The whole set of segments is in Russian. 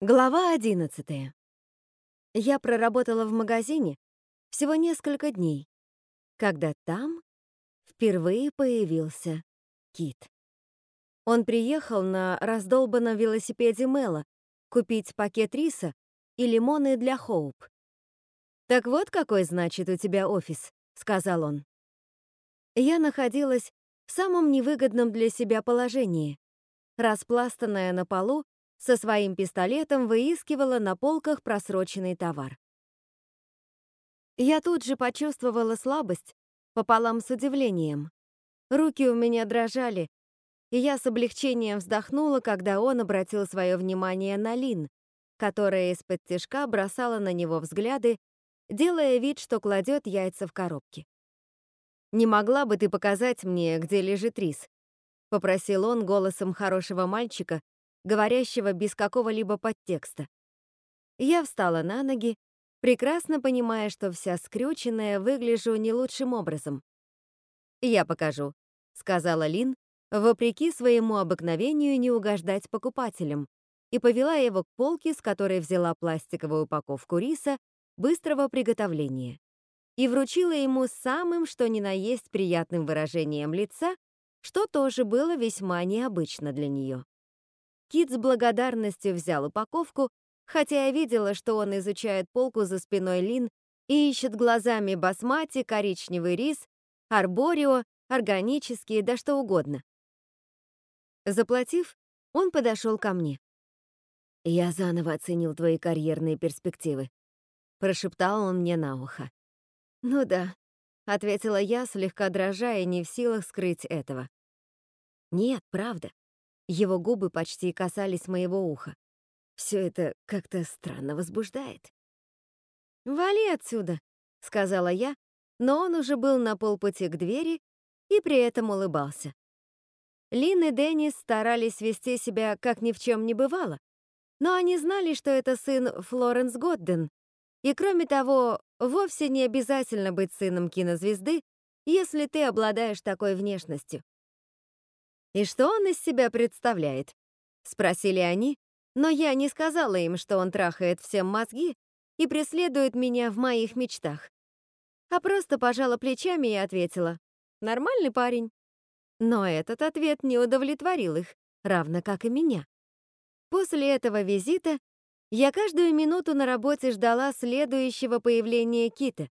Глава 11. Я проработала в магазине всего несколько дней, когда там впервые появился Кит. Он приехал на раздолбанном велосипеде Мэла купить пакет риса и лимоны для Хоуп. «Так вот какой, значит, у тебя офис», — сказал он. Я находилась в самом невыгодном для себя положении, распластанная на полу со своим пистолетом выискивала на полках просроченный товар. Я тут же почувствовала слабость пополам с удивлением. Руки у меня дрожали, и я с облегчением вздохнула, когда он обратил свое внимание на Лин, которая из-под тяжка бросала на него взгляды, делая вид, что кладет яйца в коробки. «Не могла бы ты показать мне, где лежит рис?» — попросил он голосом хорошего мальчика, говорящего без какого-либо подтекста. Я встала на ноги, прекрасно понимая, что вся скрюченная выгляжу не лучшим образом. «Я покажу», — сказала Лин, вопреки своему обыкновению не угождать покупателям, и повела его к полке, с которой взяла пластиковую упаковку риса быстрого приготовления и вручила ему самым что ни на есть приятным выражением лица, что тоже было весьма необычно для нее. Кит с благодарностью взял упаковку, хотя я видела, что он изучает полку за спиной Лин и ищет глазами басмати, коричневый рис, арборио, органические, да что угодно. Заплатив, он подошел ко мне. «Я заново оценил твои карьерные перспективы», — прошептал он мне на ухо. «Ну да», — ответила я, слегка дрожа и не в силах скрыть этого. «Нет, правда. Его губы почти касались моего уха. Все это как-то странно возбуждает. «Вали отсюда», — сказала я, но он уже был на полпути к двери и при этом улыбался. Лин и Деннис старались вести себя, как ни в чем не бывало, но они знали, что это сын Флоренс Годден, и, кроме того, вовсе не обязательно быть сыном кинозвезды, если ты обладаешь такой внешностью. «И что он из себя представляет?» — спросили они, но я не сказала им, что он трахает всем мозги и преследует меня в моих мечтах. А просто пожала плечами и ответила «Нормальный парень». Но этот ответ не удовлетворил их, равно как и меня. После этого визита я каждую минуту на работе ждала следующего появления Кита,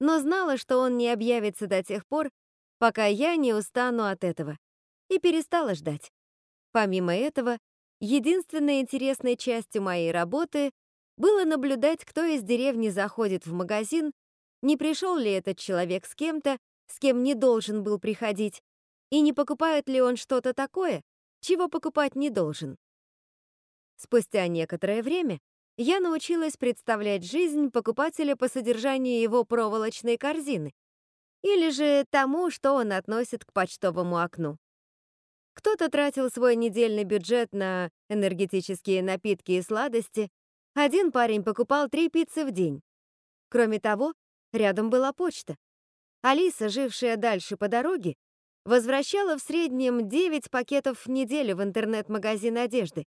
но знала, что он не объявится до тех пор, пока я не устану от этого и перестала ждать. Помимо этого, единственной интересной частью моей работы было наблюдать, кто из деревни заходит в магазин, не пришел ли этот человек с кем-то, с кем не должен был приходить, и не покупает ли он что-то такое, чего покупать не должен. Спустя некоторое время я научилась представлять жизнь покупателя по содержанию его проволочной корзины или же тому, что он относит к почтовому окну. Кто-то тратил свой недельный бюджет на энергетические напитки и сладости. Один парень покупал три пиццы в день. Кроме того, рядом была почта. Алиса, жившая дальше по дороге, возвращала в среднем 9 пакетов в неделю в интернет-магазин одежды.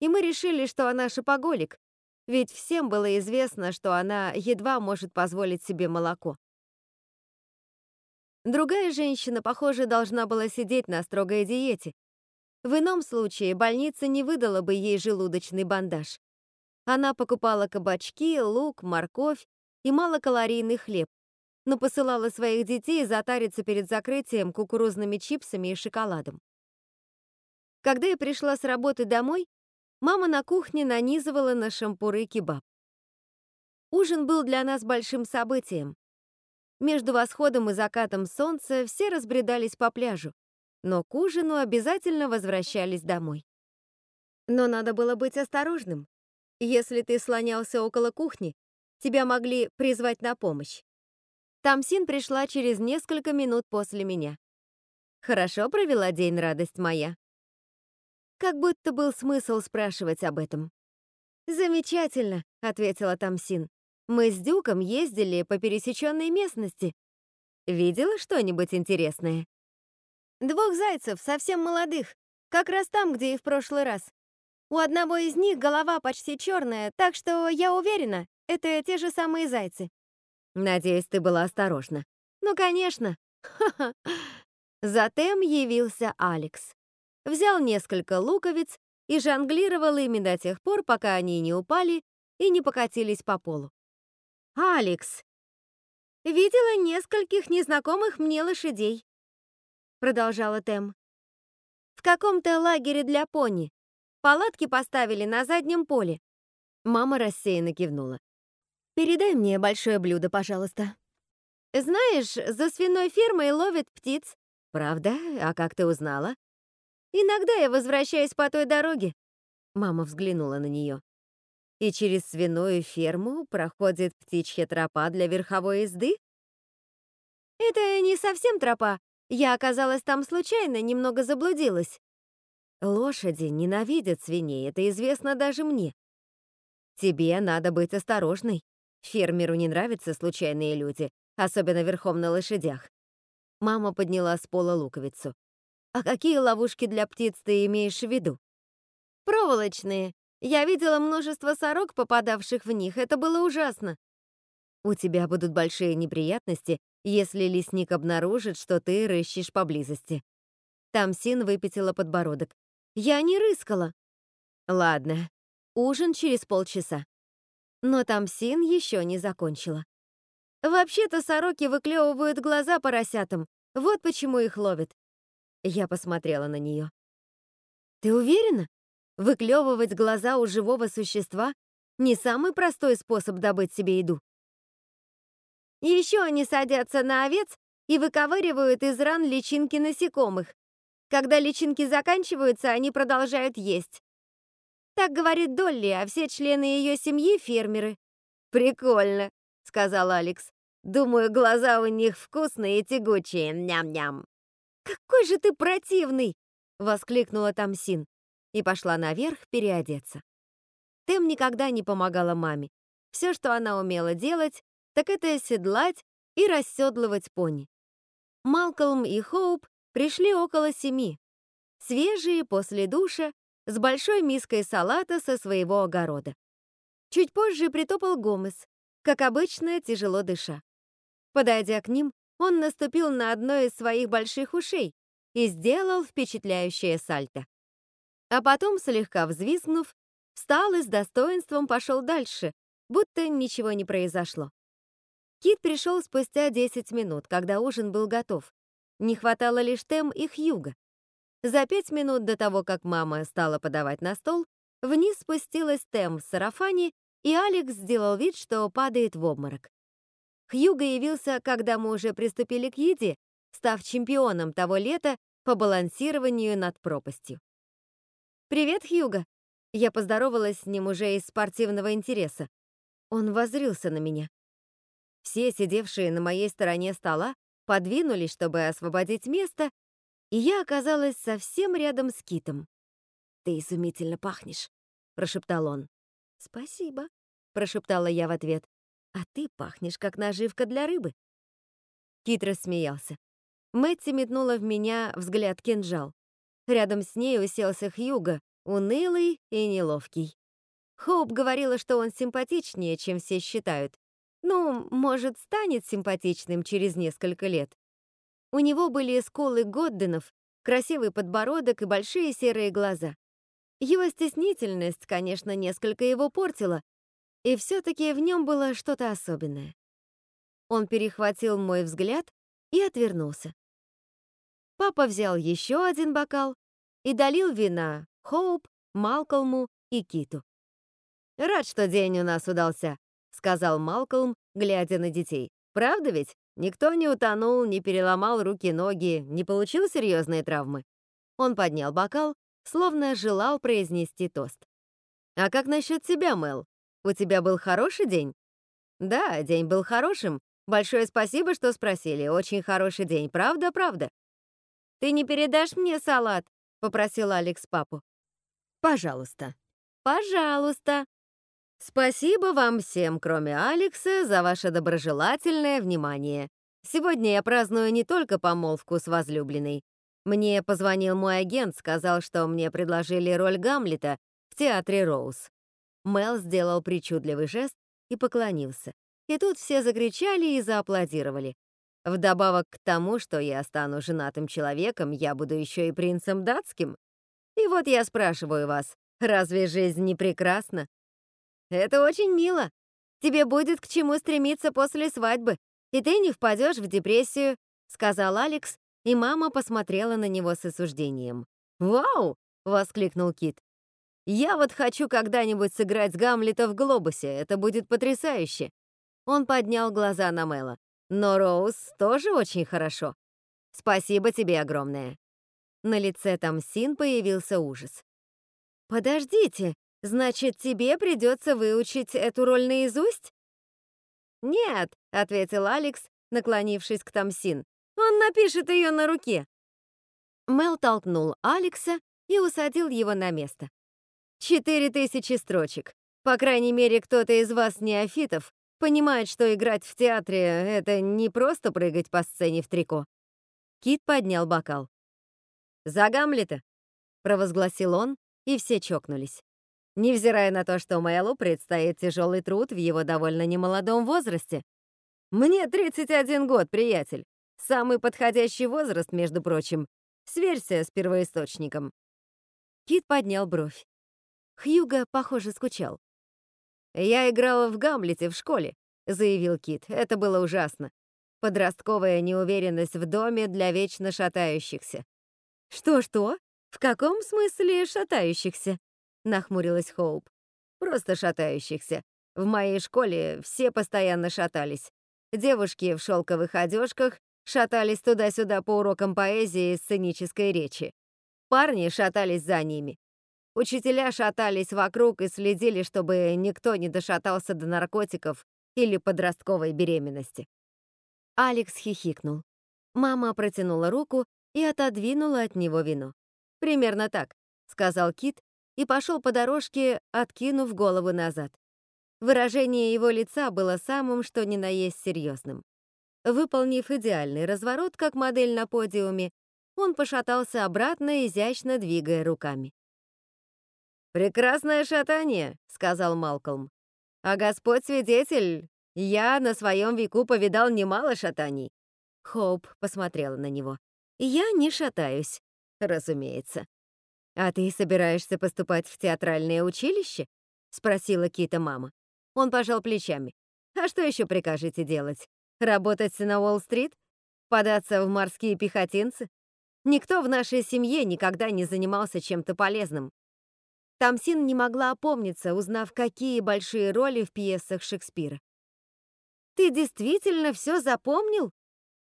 И мы решили, что она шопоголик, ведь всем было известно, что она едва может позволить себе молоко. Другая женщина, похоже, должна была сидеть на строгой диете. В ином случае больница не выдала бы ей желудочный бандаж. Она покупала кабачки, лук, морковь и малокалорийный хлеб, но посылала своих детей затариться перед закрытием кукурузными чипсами и шоколадом. Когда я пришла с работы домой, мама на кухне нанизывала на шампуры кебаб. Ужин был для нас большим событием. Между восходом и закатом солнца все разбредались по пляжу, но к ужину обязательно возвращались домой. Но надо было быть осторожным. Если ты слонялся около кухни, тебя могли призвать на помощь. Тамсин пришла через несколько минут после меня. Хорошо провела день, радость моя. Как будто был смысл спрашивать об этом. «Замечательно», — ответила Тамсин. Мы с Дюком ездили по пересеченной местности. Видела что-нибудь интересное? Двух зайцев, совсем молодых, как раз там, где и в прошлый раз. У одного из них голова почти черная, так что я уверена, это те же самые зайцы. Надеюсь, ты была осторожна. Ну, конечно. Затем явился Алекс. Взял несколько луковиц и жонглировал ими до тех пор, пока они не упали и не покатились по полу. «Алекс, видела нескольких незнакомых мне лошадей», — продолжала Тем. «В каком-то лагере для пони. Палатки поставили на заднем поле». Мама рассеянно кивнула. «Передай мне большое блюдо, пожалуйста». «Знаешь, за свиной фермой ловят птиц». «Правда? А как ты узнала?» «Иногда я возвращаюсь по той дороге». Мама взглянула на нее. «И через свиную ферму проходит птичья тропа для верховой езды?» «Это не совсем тропа. Я оказалась там случайно, немного заблудилась». Лошади ненавидят свиней, это известно даже мне. Тебе надо быть осторожной. Фермеру не нравятся случайные люди, особенно верхом на лошадях. Мама подняла с пола луковицу. А какие ловушки для птиц ты имеешь в виду? Проволочные. Я видела множество сорок, попадавших в них. Это было ужасно. У тебя будут большие неприятности, если лесник обнаружит, что ты рыщешь поблизости. Тамсин выпятила подбородок. Я не рыскала. Ладно, ужин через полчаса. Но Тамсин еще не закончила. Вообще-то сороки выклевывают глаза поросятам. Вот почему их ловят. Я посмотрела на нее. Ты уверена? Выклевывать глаза у живого существа не самый простой способ добыть себе еду. Еще они садятся на овец и выковыривают из ран личинки насекомых, когда личинки заканчиваются, они продолжают есть. Так говорит Долли, а все члены ее семьи — фермеры. «Прикольно», — сказал Алекс. «Думаю, глаза у них вкусные и тягучие. Ням-ням». «Какой же ты противный!» — воскликнула Тамсин и пошла наверх переодеться. Тем никогда не помогала маме. Все, что она умела делать, так это седлать и расседлывать пони. Малкольм и Хоуп Пришли около семи. Свежие после душа, с большой миской салата со своего огорода. Чуть позже притопал Гомес, как обычно, тяжело дыша. Подойдя к ним, он наступил на одно из своих больших ушей и сделал впечатляющее сальто. А потом, слегка взвизгнув, встал и с достоинством пошел дальше, будто ничего не произошло. Кит пришел спустя 10 минут, когда ужин был готов, не хватало лишь Тем и Хьюга. За пять минут до того, как мама стала подавать на стол, вниз спустилась Тем в сарафане, и Алекс сделал вид, что падает в обморок. Хьюга явился, когда мы уже приступили к еде, став чемпионом того лета по балансированию над пропастью. «Привет, Хьюга!» Я поздоровалась с ним уже из спортивного интереса. Он возрился на меня. Все сидевшие на моей стороне стола подвинулись, чтобы освободить место, и я оказалась совсем рядом с Китом. «Ты изумительно пахнешь», — прошептал он. «Спасибо», — прошептала я в ответ. «А ты пахнешь, как наживка для рыбы». Кит рассмеялся. Мэтти метнула в меня взгляд кинжал. Рядом с ней уселся Хьюго, унылый и неловкий. Хоуп говорила, что он симпатичнее, чем все считают. Ну, может, станет симпатичным через несколько лет. У него были сколы Годденов, красивый подбородок и большие серые глаза. Его стеснительность, конечно, несколько его портила, и все-таки в нем было что-то особенное. Он перехватил мой взгляд и отвернулся. Папа взял еще один бокал и долил вина Хоуп, Малкольму и Киту. «Рад, что день у нас удался», сказал Малкольм, глядя на детей. Правда ведь? Никто не утонул, не переломал руки-ноги, не получил серьезные травмы. Он поднял бокал, словно желал произнести тост. «А как насчет тебя, Мел? У тебя был хороший день?» «Да, день был хорошим. Большое спасибо, что спросили. Очень хороший день, правда, правда?» «Ты не передашь мне салат?» — попросил Алекс папу. «Пожалуйста». «Пожалуйста», Спасибо вам всем, кроме Алекса, за ваше доброжелательное внимание. Сегодня я праздную не только помолвку с возлюбленной. Мне позвонил мой агент, сказал, что мне предложили роль Гамлета в театре Роуз. Мел сделал причудливый жест и поклонился. И тут все закричали и зааплодировали. Вдобавок к тому, что я стану женатым человеком, я буду еще и принцем датским. И вот я спрашиваю вас, разве жизнь не прекрасна? Это очень мило. Тебе будет к чему стремиться после свадьбы, и ты не впадешь в депрессию, сказал Алекс, и мама посмотрела на него с осуждением. «Вау!» — воскликнул Кит. «Я вот хочу когда-нибудь сыграть с Гамлета в глобусе, это будет потрясающе!» Он поднял глаза на Мэла. «Но Роуз тоже очень хорошо. Спасибо тебе огромное!» На лице Тамсин появился ужас. «Подождите, значит, тебе придется выучить эту роль наизусть?» «Нет», — ответил Алекс, наклонившись к Тамсин. «Он напишет ее на руке». Мел толкнул Алекса и усадил его на место. «Четыре тысячи строчек. По крайней мере, кто-то из вас, неофитов, понимает, что играть в театре — это не просто прыгать по сцене в трико». Кит поднял бокал. «За Гамлета!» — провозгласил он, и все чокнулись. Невзирая на то, что Мэлу предстоит тяжелый труд в его довольно немолодом возрасте. «Мне 31 год, приятель. Самый подходящий возраст, между прочим. Сверься с первоисточником». Кит поднял бровь. Хьюго, похоже, скучал. «Я играл в Гамлете в школе», — заявил Кит. «Это было ужасно. Подростковая неуверенность в доме для вечно шатающихся. «Что-что? В каком смысле шатающихся?» — нахмурилась Хоуп. «Просто шатающихся. В моей школе все постоянно шатались. Девушки в шелковых одежках шатались туда-сюда по урокам поэзии и сценической речи. Парни шатались за ними. Учителя шатались вокруг и следили, чтобы никто не дошатался до наркотиков или подростковой беременности. Алекс хихикнул. Мама протянула руку и отодвинула от него вино. «Примерно так», — сказал Кит и пошел по дорожке, откинув голову назад. Выражение его лица было самым, что ни на есть серьезным. Выполнив идеальный разворот, как модель на подиуме, он пошатался обратно, изящно двигая руками. «Прекрасное шатание», — сказал Малкольм. «А Господь свидетель, я на своем веку повидал немало шатаний». Хоуп посмотрела на него. Я не шатаюсь, разумеется. А ты собираешься поступать в театральное училище? спросила Кита мама. Он пожал плечами. А что еще прикажете делать? Работать на Уолл-стрит? Податься в морские пехотинцы? Никто в нашей семье никогда не занимался чем-то полезным. Тамсин не могла опомниться, узнав, какие большие роли в пьесах Шекспира. «Ты действительно все запомнил?»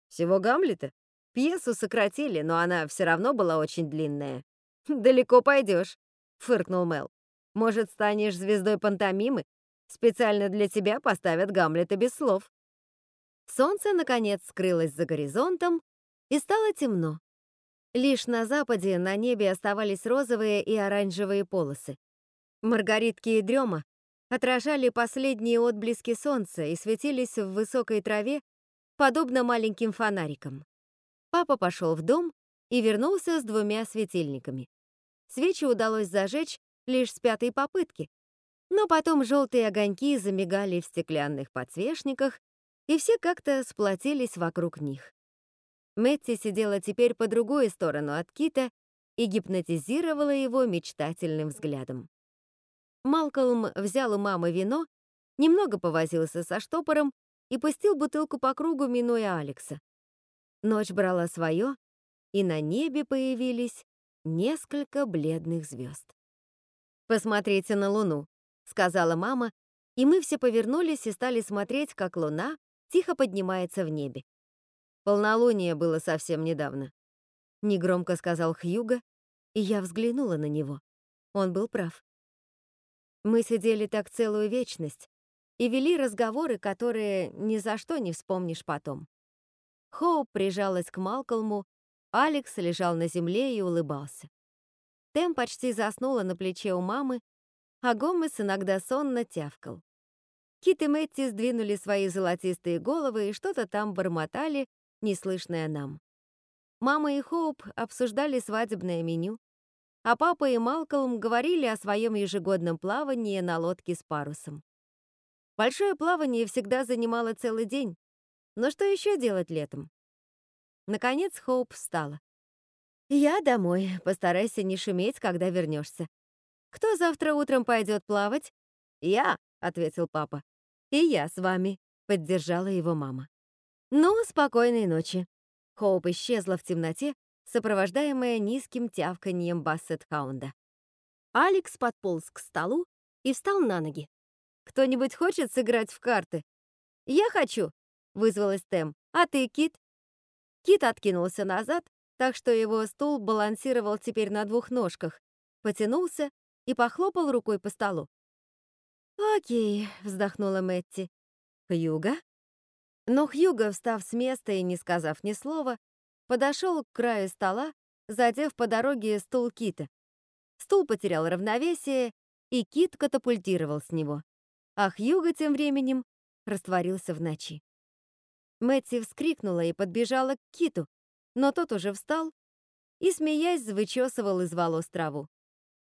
«Всего Гамлета?» Пьесу сократили, но она все равно была очень длинная. «Далеко пойдешь», — фыркнул Мел. «Может, станешь звездой пантомимы? Специально для тебя поставят Гамлета без слов». Солнце, наконец, скрылось за горизонтом, и стало темно. Лишь на западе на небе оставались розовые и оранжевые полосы. Маргаритки и дрема отражали последние отблески солнца и светились в высокой траве, подобно маленьким фонарикам. Папа пошел в дом и вернулся с двумя светильниками. Свечи удалось зажечь лишь с пятой попытки, но потом желтые огоньки замигали в стеклянных подсвечниках, и все как-то сплотились вокруг них. Мэтти сидела теперь по другую сторону от Кита и гипнотизировала его мечтательным взглядом. Малкольм взял у мамы вино, немного повозился со штопором и пустил бутылку по кругу, минуя Алекса. Ночь брала свое, и на небе появились несколько бледных звезд. «Посмотрите на Луну», — сказала мама, и мы все повернулись и стали смотреть, как Луна тихо поднимается в небе. Полнолуние было совсем недавно. Негромко сказал Хьюго, и я взглянула на него. Он был прав. Мы сидели так целую вечность и вели разговоры, которые ни за что не вспомнишь потом. Хоуп прижалась к Малкольму, Алекс лежал на земле и улыбался. Тем почти заснула на плече у мамы, а Гомес иногда сонно тявкал. Кит и Мэтти сдвинули свои золотистые головы и что-то там бормотали, неслышное нам. Мама и Хоуп обсуждали свадебное меню. а папа и Малкольм говорили о своем ежегодном плавании на лодке с парусом. Большое плавание всегда занимало целый день, но что еще делать летом? Наконец Хоуп встала. «Я домой. Постарайся не шуметь, когда вернешься. Кто завтра утром пойдет плавать?» «Я», — ответил папа. «И я с вами», — поддержала его мама. «Ну, спокойной ночи». Хоуп исчезла в темноте, сопровождаемая низким тявканьем Бассет-хаунда. Алекс подполз к столу и встал на ноги. «Кто-нибудь хочет сыграть в карты?» «Я хочу», — вызвалась Тем. «А ты, Кит?» Кит откинулся назад, так что его стул балансировал теперь на двух ножках, потянулся и похлопал рукой по столу. «Окей», — вздохнула Мэтти. «Хьюга?» Но Хьюга, встав с места и не сказав ни слова, подошел к краю стола, задев по дороге стул Кита. Стул потерял равновесие, и Кит катапультировал с него. А Хьюга тем временем растворился в ночи. Мэтти вскрикнула и подбежала к Киту, но тот уже встал и, смеясь, вычесывал из волос траву.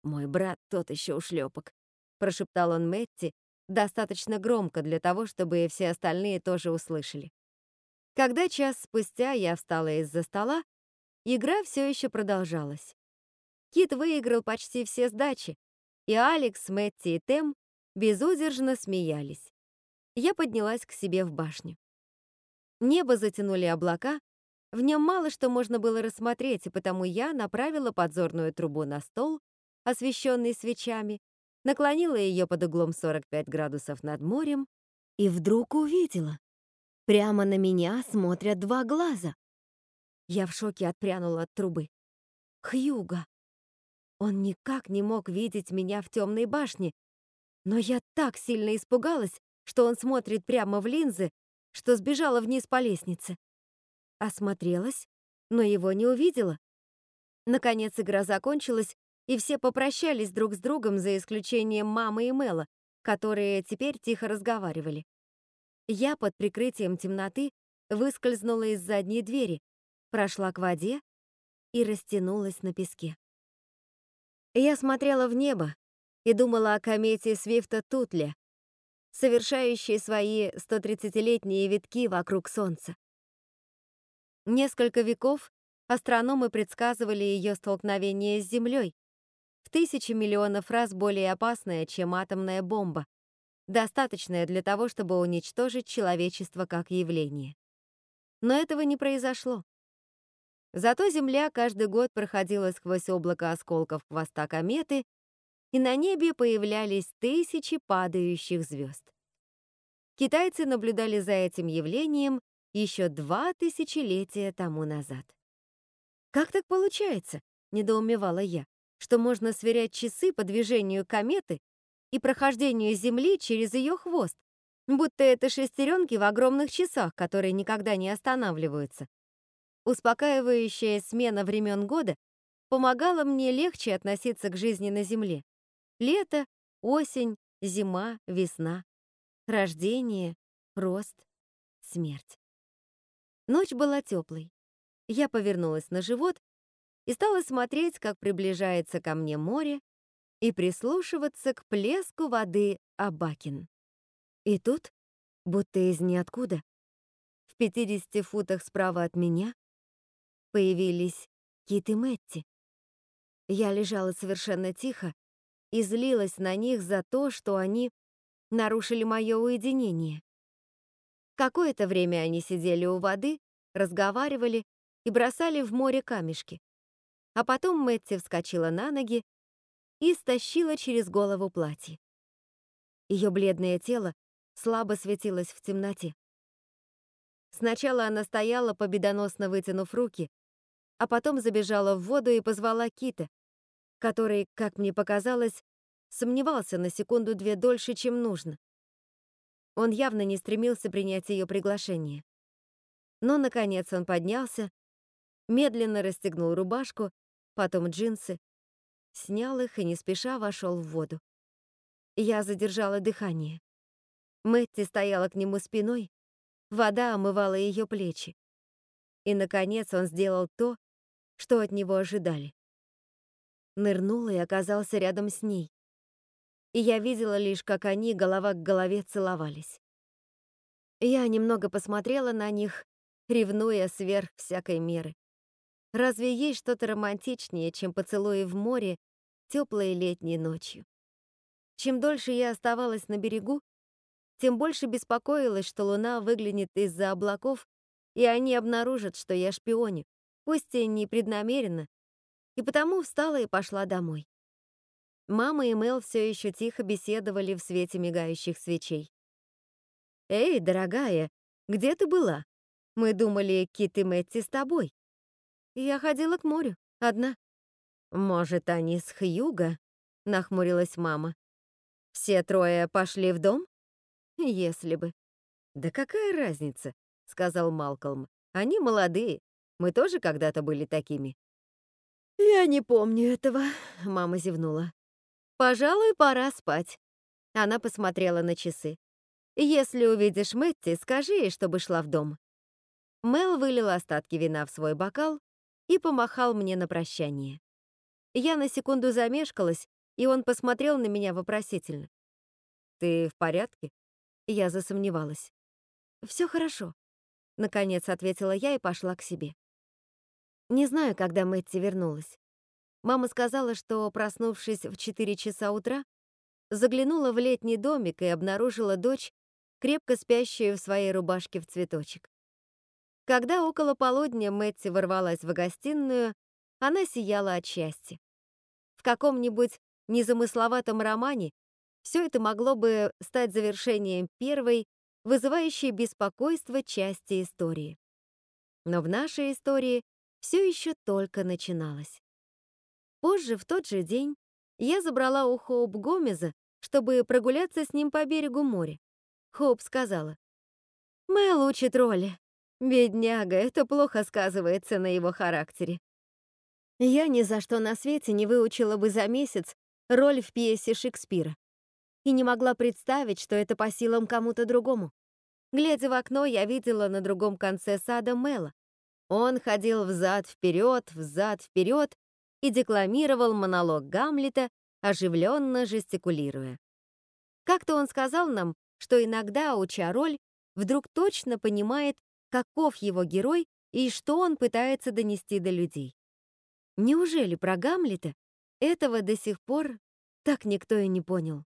«Мой брат тот еще ушлепок», — прошептал он Мэтти достаточно громко для того, чтобы все остальные тоже услышали. Когда час спустя я встала из-за стола, игра все еще продолжалась. Кит выиграл почти все сдачи, и Алекс, Мэтти и Тем безудержно смеялись. Я поднялась к себе в башню. Небо затянули облака, в нем мало что можно было рассмотреть, и потому я направила подзорную трубу на стол, освещенный свечами, наклонила ее под углом 45 градусов над морем и вдруг увидела. Прямо на меня смотрят два глаза. Я в шоке отпрянула от трубы. Хьюга. Он никак не мог видеть меня в темной башне, но я так сильно испугалась, что он смотрит прямо в линзы, что сбежала вниз по лестнице. Осмотрелась, но его не увидела. Наконец игра закончилась, и все попрощались друг с другом, за исключением мамы и Мэла, которые теперь тихо разговаривали. Я под прикрытием темноты выскользнула из задней двери, прошла к воде и растянулась на песке. Я смотрела в небо и думала о комете Свифта Тутле, совершающей свои 130-летние витки вокруг Солнца. Несколько веков астрономы предсказывали ее столкновение с Землей, в тысячи миллионов раз более опасное, чем атомная бомба, достаточное для того, чтобы уничтожить человечество как явление. Но этого не произошло. Зато Земля каждый год проходила сквозь облако осколков хвоста кометы и на небе появлялись тысячи падающих звезд. Китайцы наблюдали за этим явлением еще два тысячелетия тому назад. «Как так получается?» — недоумевала я, что можно сверять часы по движению кометы и прохождению Земли через ее хвост, будто это шестеренки в огромных часах, которые никогда не останавливаются. Успокаивающая смена времен года помогала мне легче относиться к жизни на Земле. Лето, осень, зима, весна, рождение, рост, смерть. Ночь была теплой. Я повернулась на живот и стала смотреть, как приближается ко мне море, и прислушиваться к плеску воды Абакин. И тут, будто из ниоткуда, в 50 футах справа от меня, появились Кит и Мэтти. Я лежала совершенно тихо и злилась на них за то, что они нарушили мое уединение. Какое-то время они сидели у воды, разговаривали и бросали в море камешки. А потом Мэтти вскочила на ноги и стащила через голову платье. Ее бледное тело слабо светилось в темноте. Сначала она стояла, победоносно вытянув руки, а потом забежала в воду и позвала Кита, который, как мне показалось, сомневался на секунду-две дольше, чем нужно. Он явно не стремился принять ее приглашение. Но, наконец, он поднялся, медленно расстегнул рубашку, потом джинсы, снял их и не спеша вошел в воду. Я задержала дыхание. Мэтти стояла к нему спиной, вода омывала ее плечи. И, наконец, он сделал то, что от него ожидали. Нырнул и оказался рядом с ней. И я видела лишь, как они голова к голове целовались. Я немного посмотрела на них, ревнуя сверх всякой меры. Разве есть что-то романтичнее, чем поцелуи в море теплой летней ночью? Чем дольше я оставалась на берегу, тем больше беспокоилась, что луна выглянет из-за облаков, и они обнаружат, что я шпионю, пусть и непреднамеренно, и потому встала и пошла домой. Мама и Мел все еще тихо беседовали в свете мигающих свечей. «Эй, дорогая, где ты была? Мы думали, Кит и Мэтти с тобой». «Я ходила к морю, одна». «Может, они с Хьюга?» — нахмурилась мама. «Все трое пошли в дом?» «Если бы». «Да какая разница?» — сказал Малкольм. «Они молодые. Мы тоже когда-то были такими». «Я не помню этого», — мама зевнула. «Пожалуй, пора спать». Она посмотрела на часы. «Если увидишь Мэтти, скажи ей, чтобы шла в дом». Мел вылил остатки вина в свой бокал и помахал мне на прощание. Я на секунду замешкалась, и он посмотрел на меня вопросительно. «Ты в порядке?» Я засомневалась. «Все хорошо», — наконец ответила я и пошла к себе. Не знаю, когда Мэтти вернулась. Мама сказала, что, проснувшись в 4 часа утра, заглянула в летний домик и обнаружила дочь, крепко спящую в своей рубашке в цветочек. Когда около полудня Мэтти ворвалась в гостиную, она сияла от счастья. В каком-нибудь незамысловатом романе все это могло бы стать завершением первой, вызывающей беспокойство части истории. Но в нашей истории все еще только начиналось. Позже, в тот же день, я забрала у Хоуп Гомеза, чтобы прогуляться с ним по берегу моря. Хоуп сказала, «Мэл учит роли. Бедняга, это плохо сказывается на его характере. Я ни за что на свете не выучила бы за месяц роль в пьесе Шекспира. И не могла представить, что это по силам кому-то другому. Глядя в окно, я видела на другом конце сада Мэла. Он ходил взад-вперед, взад-вперед и декламировал монолог Гамлета, оживленно жестикулируя. Как-то он сказал нам, что иногда, уча роль, вдруг точно понимает, каков его герой и что он пытается донести до людей. Неужели про Гамлета этого до сих пор так никто и не понял?